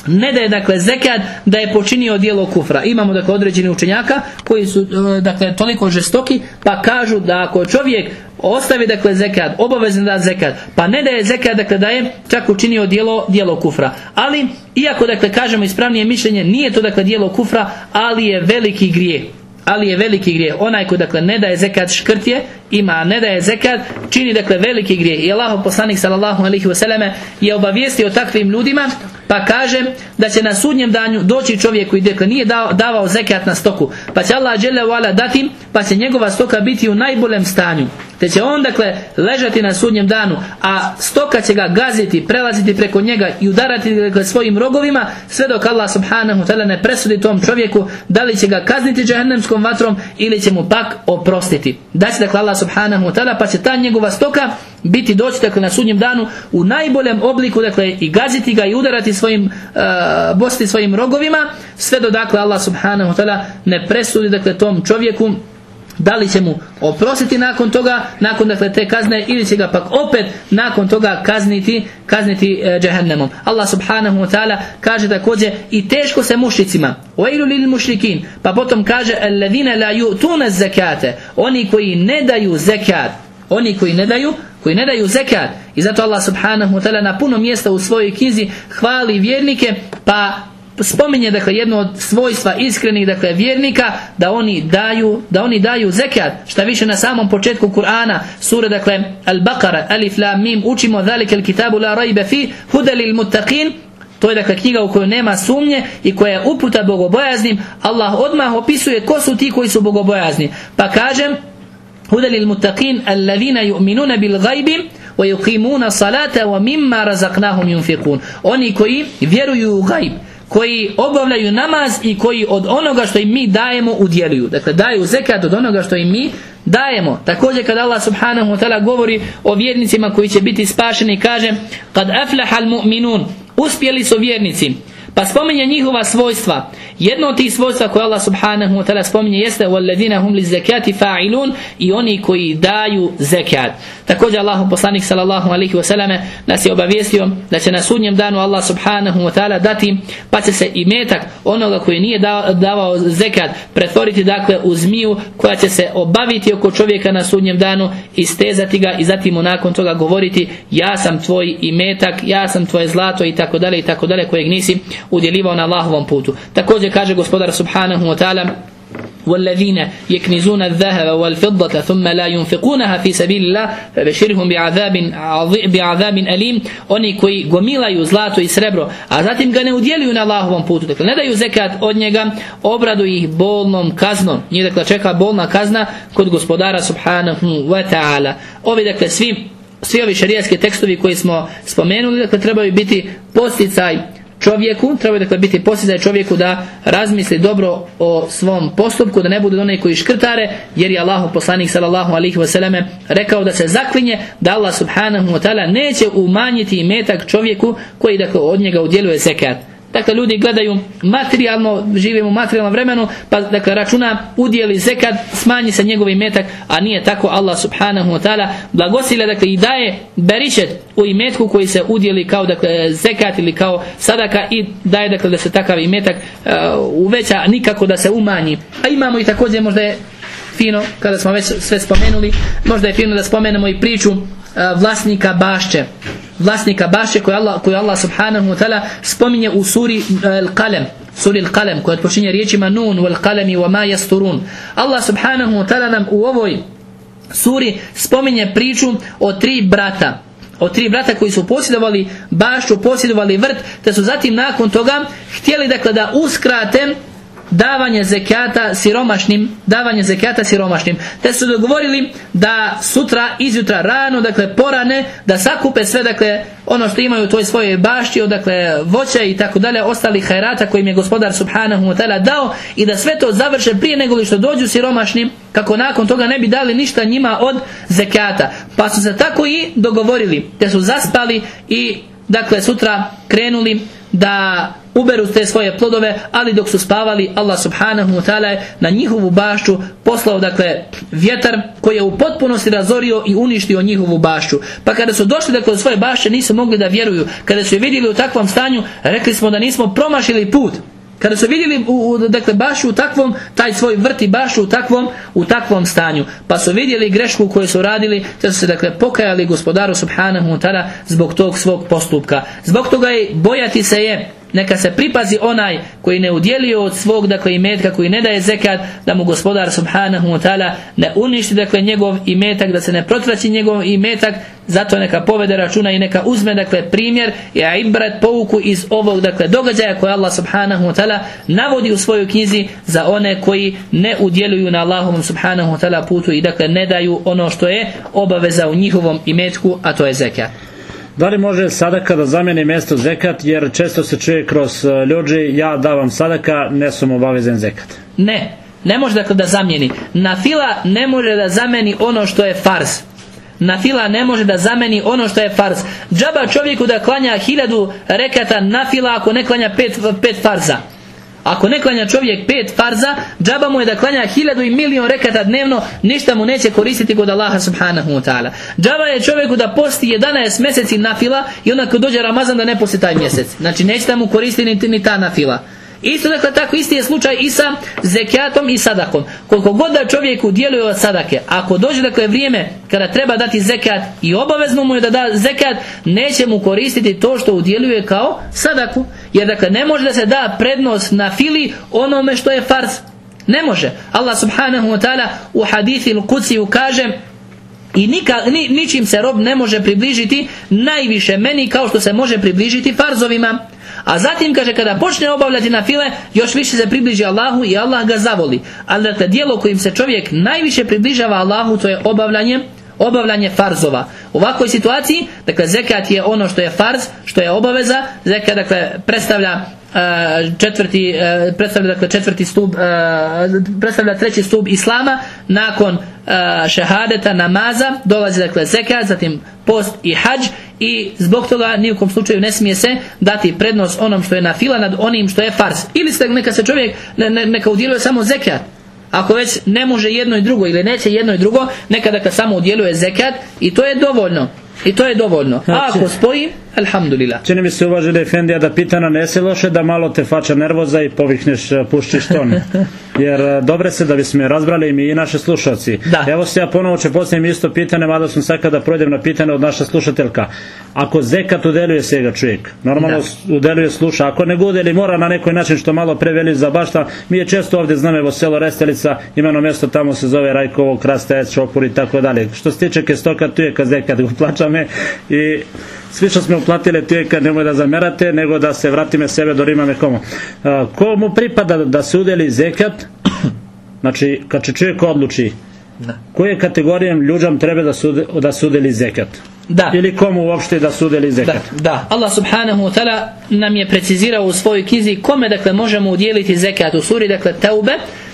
ne daje dakle zekat da je počinio djelo kufra. Imamo dakle određeni učenjaka koji su e, dakle toliko žestoki pa kažu da ako čovjek ostavi dakle zekat, obavezan da zekat, pa ne daje zekat dakle da je čak učinio djelo, djelo kufra. Ali iako dakle kažemo ispravnije mišljenje nije to dakle djelo kufra, ali je veliki grije ali je veliki grije. Onaj ko dakle ne daje zekat škrtje, ima ne daje zekat, čini dakle veliki grije. I Allah poslanik sallallahu alejhi ve je obavijestio takvim ljudima pa kaže da će na sudnjem danju doći čovjek koji dakle nije davao zekat na stoku, pa će Allah dželle dati, pa će njegova stoka biti u najboljem stanju te će on dakle ležati na sudnjem danu a stoka će ga gaziti prelaziti preko njega i udarati dakle, svojim rogovima sve dok Allah subhanahu ta'ala ne presudi tom čovjeku da li će ga kazniti džehennemskom vatrom ili će mu pak oprostiti. Da će dakle Allah subhanahu ta'ala pa će ta njegova stoka biti doći dakle na sudnjem danu u najboljem obliku dakle i gaziti ga i udarati svojim uh, svojim rogovima sve do dakle Allah subhanahu ta'ala ne presudi dakle tom čovjeku da li će mu oprostiti nakon toga, nakon dakle te kazne ili će ga pak opet nakon toga kazniti, kazniti e, džehennemom. Allah subhanahu wa ta'ala kaže također i teško se mušicima. Wailu lil mušrikin. Pa potom kaže alladhina la yu'tuna zakate. Oni koji ne daju zekat. Oni koji ne daju koji ne daju zekat i zato Allah subhanahu wa ta'ala na puno mjesta u svojoj knjizi hvali vjernike pa spominje dakle jedno od svojstva iskrenih dakle vjernika da oni daju da oni daju zekat šta više na samom početku Kur'ana sura dakle Al-Baqara Alif Lam Mim učimo zalika al-kitabu la rayba fi huda lil muttaqin to je dakle knjiga u kojoj nema sumnje i koja je uputa bogobojaznim. Allah odmah opisuje ko su ti koji su bogobojazni. Pa kažem huda lil muttaqin alladhina yu'minuna bil ghaibi wa yuqimuna salata wa mimma razaqnahum yunfiqun. Oni koji vjeruju u gajb koji obavljaju namaz i koji od onoga što im mi dajemo udjeluju. Dakle, daju zekat od onoga što im mi dajemo. Također kad Allah subhanahu wa ta'ala govori o vjernicima koji će biti spašeni, kaže kad aflahal mu'minun, uspjeli su vjernici. Pa spominje njihova svojstva. Jedno od tih svojstva koje Allah subhanahu wa ta'ala spominje jeste وَالَّذِينَ هُمْ لِزَّكَاتِ فَاعِلُونَ i oni koji daju zekat. Također Allah poslanik sallallahu alaihi wa nas je obavijestio da će na sudnjem danu Allah subhanahu wa ta'ala dati pa će se i metak onoga koji nije davao zekat pretvoriti dakle u zmiju koja će se obaviti oko čovjeka na sudnjem danu i stezati ga i zatim mu nakon toga govoriti ja sam tvoj imetak, ja sam tvoje zlato i tako dalje i tako dalje kojeg nisi udjelivao na Allahovom putu. Također kaže gospodar subhanahu wa ta'ala والذين يكنزون الذهب والفضة ثم لا ينفقونها في سبيل الله فبشرهم بعذاب بعذاب أليم oni koji gomilaju zlato i srebro a zatim ga ne udjeljuju na Allahovom putu dakle ne daju zekat od njega obradu ih bolnom kaznom njih dakle čeka bolna kazna kod gospodara subhanahu wa ta'ala ovi dakle svi svi ovi šarijatski tekstovi koji smo spomenuli dakle trebaju biti posticaj čovjeku, treba dakle biti posjedaj čovjeku da razmisli dobro o svom postupku, da ne bude onaj koji škrtare, jer je Allah poslanik sallallahu alihi wasallam rekao da se zaklinje da Allah subhanahu wa ta'ala neće umanjiti imetak čovjeku koji dakle od njega udjeluje zekat. Dakle, ljudi gledaju materijalno, živimo u materijalnom vremenu, pa dakle računa udjeli zekat, smanji se njegov imetak, a nije tako Allah subhanahu wa ta'ala blagosilja, dakle i daje beričet u imetku koji se udjeli kao dakle zekat ili kao sadaka i daje dakle da se takav imetak uh, uveća, nikako da se umanji. A imamo i također možda je fino, kada smo već sve spomenuli, možda je fino da spomenemo i priču uh, vlasnika bašće vlasnika baše koju Allah, koju Allah subhanahu wa ta'ala spominje u suri eh, Al-Qalem suri Al-Qalem koja počinje riječima Nun wal qalami wa ma yasturun. Allah subhanahu wa ta'ala nam u ovoj suri spominje priču o tri brata o tri brata koji su posjedovali bašću, posjedovali vrt, te su zatim nakon toga htjeli dakle da uskrate davanje zekata siromašnim, davanje zekata siromašnim. Te su dogovorili da sutra, izjutra, rano, dakle porane, da sakupe sve, dakle, ono što imaju u toj svojoj bašti, dakle, voća i tako dalje, ostali hajrata kojim je gospodar subhanahu wa ta'ala dao i da sve to završe prije nego što dođu siromašnim, kako nakon toga ne bi dali ništa njima od zekata. Pa su se tako i dogovorili, te su zaspali i dakle sutra krenuli da uberu te svoje plodove, ali dok su spavali Allah subhanahu wa ta'ala na njihovu bašću poslao dakle vjetar koji je u potpunosti razorio i uništio njihovu bašću. Pa kada su došli dakle do svoje bašće nisu mogli da vjeruju. Kada su je vidjeli u takvom stanju, rekli smo da nismo promašili put. Kada su vidjeli u, dakle baš u takvom taj svoj vrti baš u takvom u takvom stanju. Pa su vidjeli grešku koju su radili te su se dakle pokajali gospodaru subhanahu ta'ala zbog tog svog postupka. Zbog toga je bojati se je neka se pripazi onaj koji ne udjelio od svog dakle imetka koji ne daje zekat da mu gospodar subhanahu wa ta'ala ne uništi dakle njegov imetak da se ne protraći njegov imetak. Zato neka povede računa i neka uzme dakle primjer i ibrat pouku iz ovog dakle događaja koje Allah subhanahu wa ta'ala navodi u svojoj knjizi za one koji ne udjeluju na Allahovom subhanahu wa ta'ala putu i dakle ne daju ono što je obaveza u njihovom imetku a to je zekat Da li može sadaka da zameni mjesto zekat, jer često se čuje kroz e, ljudi, ja davam sadaka, ne sam obavezan zekat. Ne, ne može dakle da zamijeni. Na fila ne može da zameni ono što je farz. Na fila ne može da zameni ono što je farz. Džaba čovjeku da klanja hiljadu rekata na fila ako ne klanja pet, pet farza. Ako ne klanja čovjek pet farza, džaba mu je da klanja hiljadu i milion rekata dnevno, ništa mu neće koristiti kod Allaha subhanahu wa ta'ala. Džaba je čovjeku da posti 11 mjeseci na fila i onda kad dođe Ramazan da ne posti taj mjesec. Znači neće mu koristiti ni, ta na fila. Isto dakle tako isti je slučaj i sa zekijatom i sadakom. Koliko god da čovjeku djeluje od sadake, ako dođe dakle vrijeme kada treba dati zekijat i obavezno mu je da da zekijat, neće mu koristiti to što udjeljuje kao sadaku. Jer dakle ne može da se da prednost na fili onome što je farz. Ne može. Allah subhanahu wa ta'ala u hadithi il kaže i nika, ni, ničim se rob ne može približiti najviše meni kao što se može približiti farzovima. A zatim kaže kada počne obavljati na file još više se približi Allahu i Allah ga zavoli. Ali dakle dijelo kojim se čovjek najviše približava Allahu to je obavljanje obavljanje farzova. U ovakvoj situaciji, dakle zekat je ono što je farz, što je obaveza, zekat dakle predstavlja četvrti uh, predstavlja dakle četvrti stup uh, predstavlja treći stup islama nakon šehadeta namaza dolazi dakle zekat zatim post i hađ i zbog toga ni u kom slučaju ne smije se dati prednost onom što je na fila nad onim što je fars ili se, neka se čovjek ne, ne, neka udjeluje samo zekat. Ako već ne može jedno i drugo ili neće jedno i drugo nekada kad samo udjeluje zekat i to je dovoljno. I to je dovoljno. A Znači- ako spoji alhamdulillah Čini mi se uvaženi Efendija da pitana ne se loše da malo te fača nervoza i povihneš e, puščiš ton. Jer e, dobre se da bismo je razbrali i mi i naše slušalci. Da. Evo se ja ponovo će postavim isto pitanje, mada sam sad kada projdem na pitanje od naša slušateljka. Ako zekat udeluje se ga čovjek, normalno Da. udeluje sluša, ako ne udeli mora na neki način što malo preveli za bašta. Mi je često ovdje znamo evo selo Restelica, imeno mjesto tamo se zove Rajkovo, Krastajec, Šopur i tako dalje. Što se tiče kestoka, tu je kad zekat go plaćame i svi što smo uplatili tu je kad nemoj da zamerate, nego da se vratime sebe do Rima nekomu. Komu pripada da se udeli zekat, znači kad će čovjek odluči Da. koje kategorijem ljudям treba da se, da se udeli zekat? da Ili komu uopšte da se udeli Da, zekat? da. Allah subhanahu wa ta'ala nam je precizirao u svojoj knjizi kome dakle možemo udjeliti zekat u suri dakle Taube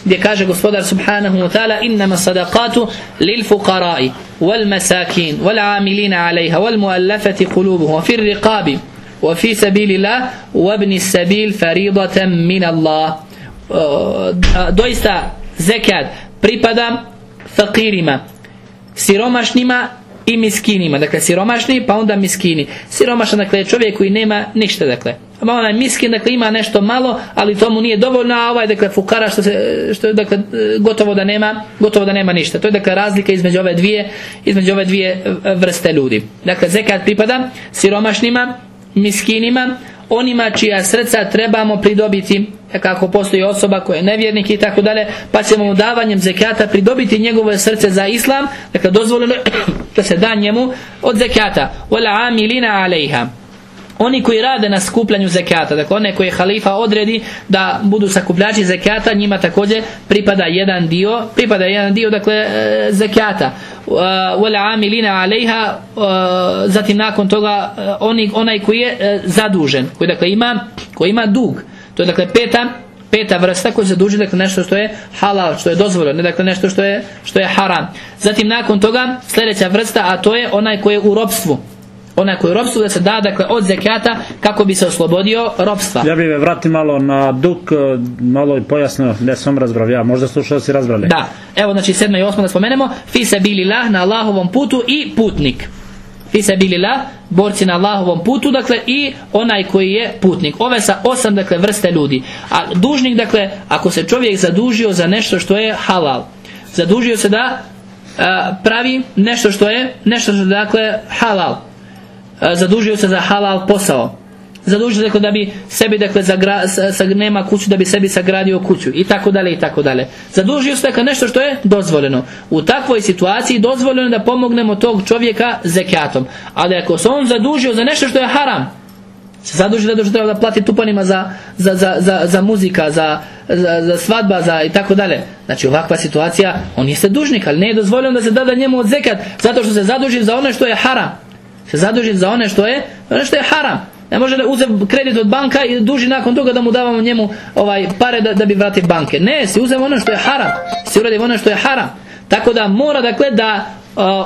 gdje kaže gospodar subhanahu wa ta'ala innama sadaqatu lil fuqara'i wal masakin wal amilina alaiha wal muallafati qulubuhum wa fir riqabi wa fi sabilillah wa ibn sabil faridatan min Allah Uh, doista zekat pripada fakirima siromašnima i miskinima. Dakle, siromašni pa onda miskini. Siromašan, dakle, je čovjek koji nema ništa, dakle. Onaj miskin, dakle, ima nešto malo, ali to mu nije dovoljno, a ovaj, dakle, fukara, što, se, što dakle, gotovo da nema, gotovo da nema ništa. To je, dakle, razlika između ove dvije, između ove dvije e, vrste ljudi. Dakle, zekat pripada siromašnima, miskinima, onima čija srca trebamo pridobiti kako postoji osoba koja je nevjernik i tako dalje pa ćemo mu davanjem zekata pridobiti njegovo srce za islam dakle dozvoljeno je da se da njemu od zekata wala amilina alejha oni koji rade na skupljanju zekata, dakle one koje halifa odredi da budu sakupljači zekata, njima također pripada jedan dio, pripada jedan dio dakle e, zekata. Wala amilina e, zatim nakon toga e, oni, onaj koji je e, zadužen, koji dakle ima, koji ima dug. To je dakle peta peta vrsta koja se duži dakle nešto što je halal, što je dozvoljeno, ne dakle nešto što je što je haram. Zatim nakon toga sljedeća vrsta, a to je onaj koji je u ropstvu onaj koji je u ropstvu da se da dakle od zekata kako bi se oslobodio ropstva. Ja bih me vrati malo na duk, e, malo i pojasnio, ne sam razbrav ja, možda slušao si razbrali. Da, evo znači sedma i osma da spomenemo, fi se bili lah na Allahovom putu i putnik. Fi se bili lah, borci na Allahovom putu, dakle i onaj koji je putnik. Ove sa osam dakle vrste ljudi. A dužnik dakle, ako se čovjek zadužio za nešto što je halal, zadužio se da a, pravi nešto što je nešto što je dakle halal zadužio se za halal posao. Zadužio se da bi sebi dakle zagra, sa, sa- nema kuću da bi sebi sagradio kuću. I tako dalje i tako dalje. Zadužio se dakle nešto što je dozvoljeno. U takvoj situaciji dozvoljeno je da pomognemo tog čovjeka zekatom. Ali ako se on zadužio za nešto što je haram se zaduži zato što treba da plati tupanima za, za, za, za, za muzika, za, za, za svadba za i tako dalje. Znači ovakva situacija, on jeste dužnik, ali ne je dozvoljeno da se dada njemu od zekat, zato što se zaduži za ono što je haram. Se zaduži za one što je, ono što je haram. Ne može da kredit od banka i duži nakon toga da mu davamo njemu ovaj pare da, da bi vratio banke. Ne, si uzem ono što je haram. Si uradim ono što je haram. Tako da mora dakle da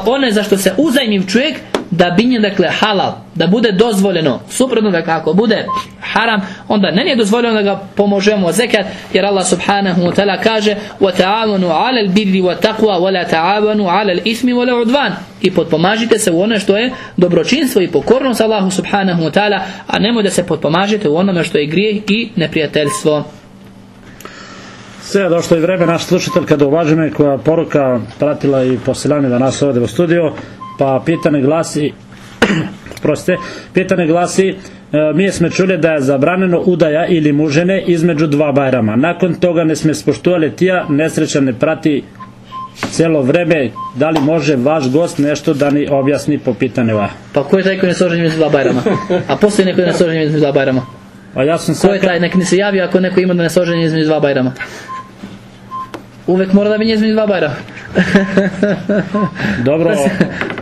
one za što se uzajmiv čovjek da bi nje dakle halal, da bude dozvoljeno. Suprotno da kako bude haram, onda ne je dozvoljeno da ga pomožemo zekat, jer Allah subhanahu wa ta'ala kaže وَتَعَوَنُوا عَلَى الْبِرِّ وَتَقْوَى وَلَا تَعَوَنُوا عَلَى الْإِثْمِ وَلَا عُدْوَانِ i potpomažite se u ono što je dobročinstvo i pokornost Allahu subhanahu wa ta'ala, a nemoj da se potpomažite u onome što je grijeh i neprijateljstvo. Sve je došlo i vreme, naš slušatelj kada uvaži me koja poruka pratila i posilanje da nas ovdje u studio, pa pitanje glasi prostite, pitanje glasi e, mi smo čuli da je zabranjeno udaja ili mužene između dva bajrama. Nakon toga ne sme spoštovali tija, nesreća ne prati cijelo vreme. Da li može vaš gost nešto da ni objasni po pitanju? Pa ko je taj koji ne složen između dva bajrama? A postoji neko ne složen između dva bajrama? A ja sam Ko je taj, nek mi se javi ako neko ima da ne složen između dva bajrama. Uvek mora da bi između dva bajrama. Dobro,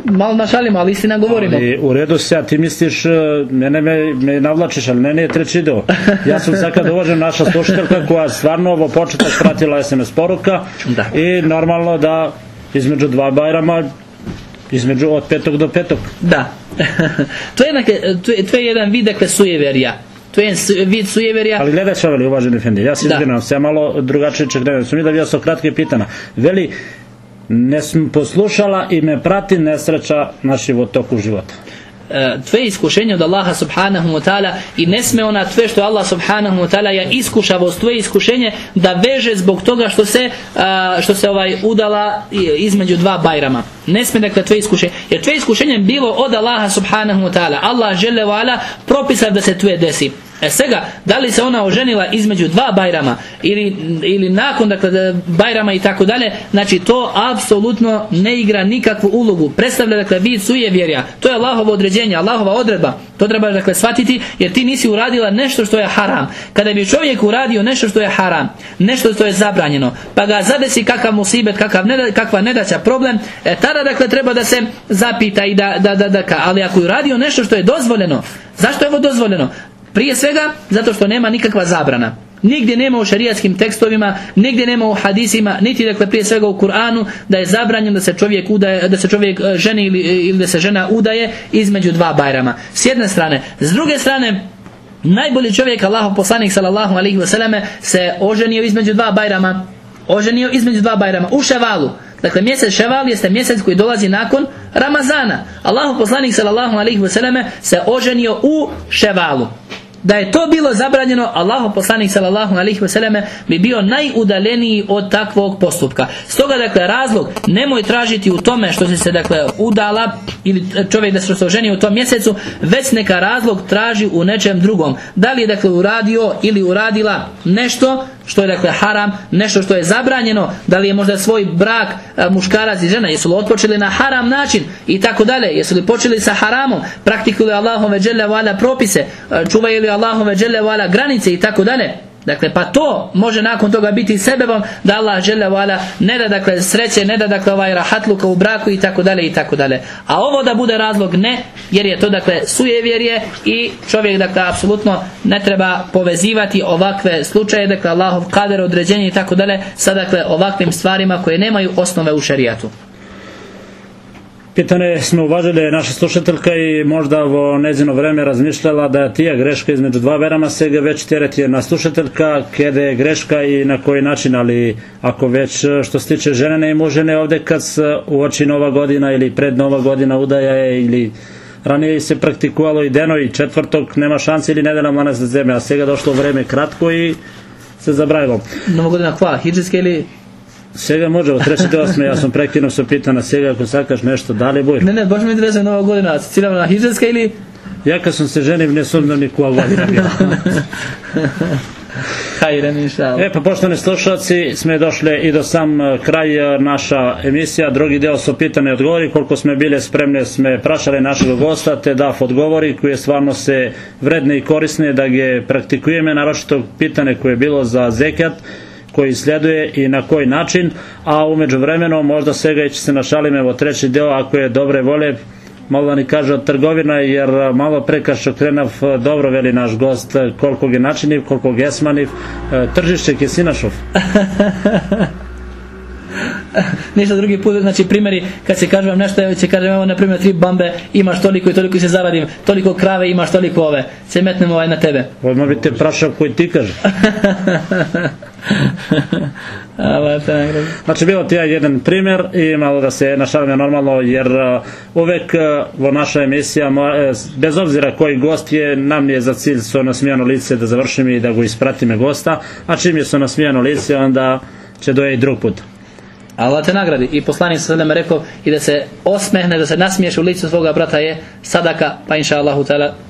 Malo našalimo, ali istina govorimo. Ali u redu se, a ti misliš, e, mene me, me navlačiš, ali mene je treći deo. Ja sam sad kad uvažem naša slušateljka koja stvarno ovo početak pratila SMS poruka Da. i normalno da između dva bajrama, između od petog do petog. Da. to, je, to, je, to je jedan vid dakle, sujeverja. To je vid sujeverja. Ali gledaj što veli uvaženi Fendi, ja se izvinam, se ja malo drugačije ček gledam, su mi da bio su kratke pitana. Veli, ne poslušala i me prati nesreća na životoku života. e, tvoje iskušenje od Allaha subhanahu wa ta'ala i ne sme ona tvoje što je Allah subhanahu wa ta'ala ja iskušavost tvoje iskušenje da veže zbog toga što se a, što se ovaj udala između dva bajrama. Ne sme dakle tvoje iskušenje jer tvoje iskušenje je bilo od Allaha subhanahu wa ta'ala. Allah žele propisao da se tvoje desi E svega, da li se ona oženila između dva bajrama ili, ili nakon dakle, da- bajrama i tako dalje, znači to apsolutno ne igra nikakvu ulogu. Predstavlja dakle vid sujevjerja. To je Allahovo određenje, Allahova odredba. To treba dakle shvatiti jer ti nisi uradila nešto što je haram. Kada bi čovjek uradio nešto što je haram, nešto što je zabranjeno, pa ga zadesi kakav musibet, kakav neda, kakva nedaća, problem, e, tada dakle treba da se zapita i da, da, da, da, ali ako je uradio nešto što je dozvoljeno, zašto je ovo dozvoljeno? Prije svega zato što nema nikakva zabrana. Nigdje nema u šarijatskim tekstovima, nigdje nema u hadisima, niti dakle prije svega u Kur'anu da je zabranjeno da se čovjek udaje, da se čovjek e, ženi ili, ili da se žena udaje između dva bajrama. S jedne strane, s druge strane najbolji čovjek Allahov poslanik sallallahu alejhi ve se oženio između dva bajrama, oženio između dva bajrama u Ševalu. Dakle, mjesec Ševal jeste mjesec koji dolazi nakon Ramazana. Allahov poslanik sallallahu alejhi ve selleme se oženio u Ševalu. Da je to bilo zabranjeno, Allahov poslanik sallallahu alejhi ve selleme bi bio najudaljeniji od takvog postupka. Stoga dakle razlog nemoj tražiti u tome što si se dakle udala ili čovjek da se oženi u tom mjesecu, već neka razlog traži u nečem drugom. Da li je dakle uradio ili uradila nešto što je dakle haram, nešto što je zabranjeno, da li je možda svoj brak a, muškarac i žena, jesu li otpočeli na haram način i tako dalje, jesu li počeli sa haramom, praktikuju li Allahove propise, a, čuvaju li Allahove granice i tako dalje. Dakle, pa to može nakon toga biti sebebom da Allah dželle vala ne da dakle sreće, ne da dakle ovaj rahatluka u braku i tako dalje i tako dalje. A ovo da bude razlog ne, jer je to dakle sujevjerje i čovjek dakle apsolutno ne treba povezivati ovakve slučaje, dakle Allahov kader određenje i tako dalje sa dakle ovakvim stvarima koje nemaju osnove u šerijatu. Pitanje smo uvažili naša slušateljka i možda vo njezino vreme razmišljala da tija greška između dva verama se već tereti na slušateljka kada je greška i na koji način, ali ako već e, što se tiče ženene i mužene ovdje kad se uoči nova godina ili pred nova godina udaja je ili ranije se praktikovalo i deno i četvrtog nema šanse ili nedeljama mana se zemlja, a svega došlo vreme kratko i se zabravilo. Nova godina hvala, hidžijska ili Sega može od 38. ja sam prekino sam pitao na Sega ako sakaš nešto, da li buješ? Ne, ne, baš mi interesuje nova godina, ciljamo na Hidžanska ili... Ja kad sam se ženim ne sumnjam ni koja godina bila. E pa poštovani slušalci, smo došli i do sam e, kraj e, naša emisija. Drugi dio su pitane odgovori, koliko smo bile spremne smo prašali našeg gosta, te da odgovori koji stvarno se vredne i korisne da ga praktikujeme, naročito pitanje koje je bilo za zekat koji sleduje i na koji način, a umeđu vremenu možda svega će se našalim evo treći deo ako je dobre volje. Malo ni kaže od trgovina jer malo pre kad što krenav dobro veli naš gost koliko je načiniv, koliko je esmaniv tržište je sinašov Ništa drugi put, znači primjeri, kad se kaže vam nešto, evo će kažem, evo na primjer tri bambe, imaš toliko i toliko se zaradim, toliko krave, imaš toliko ove, se metnemo ovaj na tebe. Odmah bi te prašao koji ti kaže. Znači bilo ti je jedan primjer i malo da se našalimo normalno jer uh, uvek uh, vo naša emisija e, bez obzira koji gost je nam nije za cilj so nasmijano lice da završimo i da go ispratime gosta a čim je so nasmijano lice onda će doje i drug put Allah te nagradi. I poslanik sa je rekao i da se osmehne, da se nasmiješ u licu svoga brata je sadaka, pa inša Allahu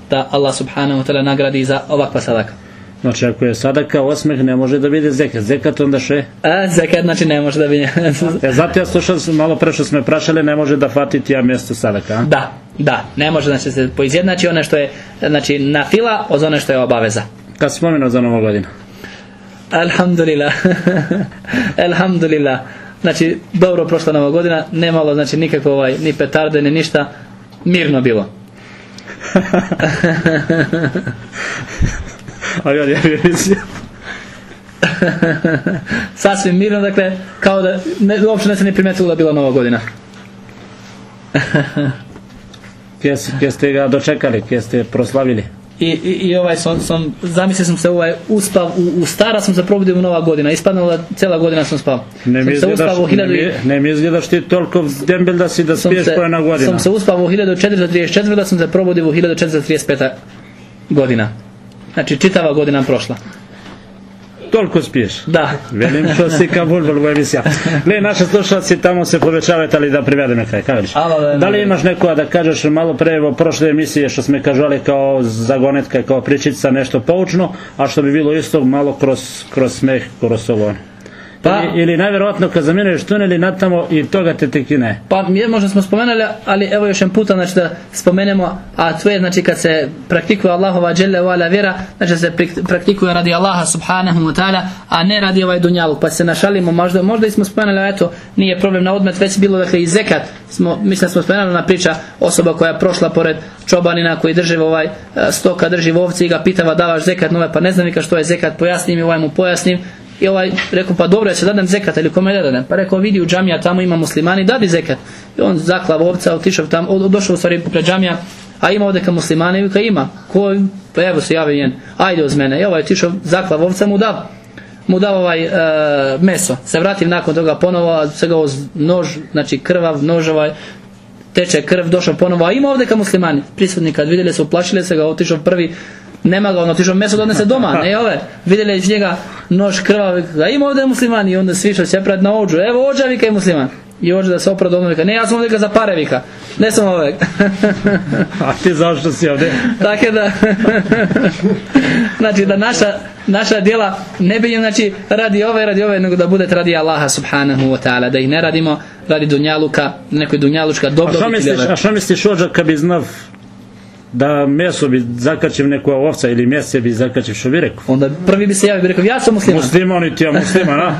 da Allah subhanahu wa ta'ala nagradi za ovakva sadaka. znači ako je sadaka osmeh ne može da vide zekat zekat onda še A, zakat znači ne može da bi... e, zato ja slušao sam malo pre što smo prašali ne može da fatiti ja mjesto sadaka a? da, da, ne može znači se poizjednači one što je znači na fila od one što je obaveza. kad spomenuo za novu godinu Alhamdulillah. Alhamdulillah. Znači, dobro prošla nova godina, nemalo, znači nikako ovaj, ni petarde, ni ništa, mirno bilo. a ja Sasvim mirno, dakle, kao da ne, uopšte ne se ni primetilo da bila nova godina. Kje, kje ste ga dočekali, kje ste proslavili I, i, i ovaj sam, sam zamislio sam se ovaj uspav u, u stara sam se probudio u nova godina. Ispadalo da cijela godina sam spao. Ne mi izgledaš, ne, ne mi izgledaš ti toliko dembel da si da spiješ se, koja na godina. sam se uspao u 1434 da sam se probudio u 1435 godina. Znači čitava godina prošla Toliko spiješ. da Velim što si kao bulbul u emisija. Gle, naši slušalci tamo se povećavaju, ali da privedem. Kaj? Alo, da, li imaš neko da kažeš malo pre evo, prošle emisije što smo kažali kao zagonetka, kao pričica, nešto poučno, a što bi bilo isto malo kroz, kroz smeh, kroz ovo. Pa- ili, ili najverovatno kad zamenuješ tunel i natamo i toga te tekine. Pa je, možda smo spomenuli, ali evo još jedan puta znači da spomenemo, a to je znači kad se praktikuje Allahova dželle wala vjera, znači se praktikuje radi Allaha subhanahu wa ta'ala, a ne radi ovaj dunjaluk, pa se našalimo, možda, možda i smo spomenuli, eto, nije problem na odmet, već bilo dakle i zekat, smo, mislim smo spomenuli na priča osoba koja je prošla pored čobanina koji drži ovaj e, stoka, drži ovce i ga pitava davaš zekat nove, pa ne znam nikad što je zekat, pojasni mi, ovaj mu pojasnim, i ovaj rekao pa dobro ja se dadem zekat ili kome ne dadem pa rekao vidi u džamija tamo ima muslimani dadi zekat. I on zaklav ovca otišao tamo došao u stvari pred džamija a ima ovdje ka muslimani ka ima. Ko pa evo se javi njen ajde uz mene. I ovaj otišao zaklav ovca mu dao. Mu dao ovaj e, meso. Se vratim nakon toga ponovo a sve ga uz nož znači krvav nož ovaj teče krv, došao ponovo, a ima ovdje ka muslimani. Prisutni kad vidjeli su, uplašili se ga, otišao prvi, nema ga, on otišao meso da odnese doma, ne ove. Vidjeli iz njega nož krvav, a ima ovdje muslimani, i onda svi što će pred na ođu, evo ođa vika je musliman. I ođe da se opra do vika, ne, ja sam ovdje za pare vika, ne sam ovdje. A ti zašto si ovdje? Tako da, znači da naša, naša djela ne bi znači radi ove, radi ove, nego da bude radi Allaha subhanahu wa ta'ala, da ih ne radimo radi dunjaluka, nekoj dunjalučka A dobro što misliš, a što misliš ođa kad bi znav da meso bi zakačim neku ovca ili mjese bi zakačim što bi rekao? Onda prvi bi se javio, bi rekao, ja sam musliman. Musliman i ti ja musliman, a?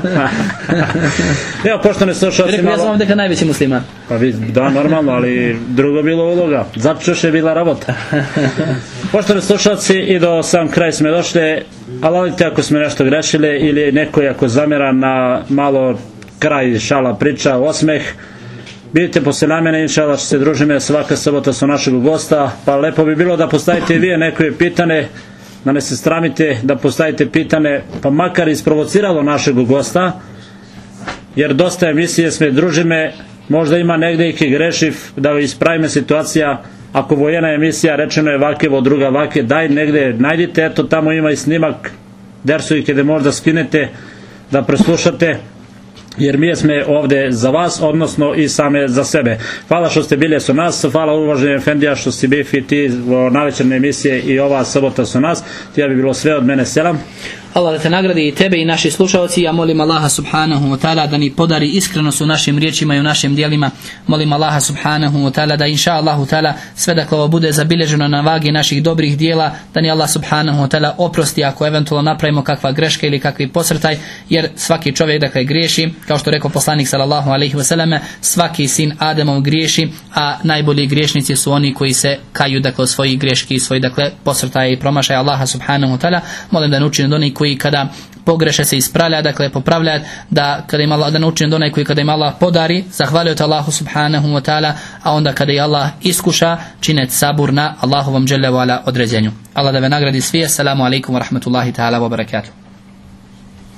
Evo, poštovane Bi slušalci, rekao, ja sam malo... ovdje kao najveći musliman. Pa vi, da, normalno, ali drugo bilo uloga. Zato što je bila rabota. Poštovani slušalci, i do sam kraj smo došli. Alalite ako smo nešto grešili ili neko je ako zamjera na malo kraj šala priča, osmeh. Vidite po selamene, inša da će se družime svaka sabota su našeg gosta, pa lepo bi bilo da postavite vi neke pitane, da ne se stramite, da postavite pitane, pa makar isprovociralo našeg gosta, jer dosta emisije sme družime, možda ima negde i grešiv, da ispravime situacija, ako vojena emisija rečeno je vakevo, druga vake, daj negde, najdite, eto tamo ima i snimak, dersu i kada možda skinete, da preslušate, jer mi sme ovde za vas, odnosno i same za sebe. Hvala što ste bili su nas, hvala uvaženi Efendija što si bili ti na večerne emisije i ova sabota su nas. Ti bi bilo sve od mene selam. Allah da te nagradi i tebe i naši slušalci. Ja molim Allaha subhanahu wa ta'ala da ni podari iskrenost u našim riječima i u našim dijelima. Molim Allaha subhanahu wa ta'ala da inša Allahu ta'ala sve dakle ovo bude zabilježeno na vagi naših dobrih dijela. Da ni Allah subhanahu wa ta'ala oprosti ako eventualno napravimo kakva greška ili kakvi posrtaj. Jer svaki čovjek dakle griješi. Kao što rekao poslanik sallallahu alaihi wasallam svaki sin Ademov griješi. A najbolji griješnici su oni koji se kaju dakle svojih greški i svoj dakle posrtaje i promašaje Allaha subhanahu wa ta'ala. Molim da ne učini od onih koji kada pogreše se ispravlja, dakle popravlja da kada im Allah da nauči od onaj koji kada im Allah podari, zahvalio te Allahu subhanahu wa ta'ala, a onda kada je Allah iskuša, činet sabur na Allahovom dželle određenju. Allah da ve nagradi svi. Assalamu alaikum wa rahmatullahi ta'ala wa barakatuh.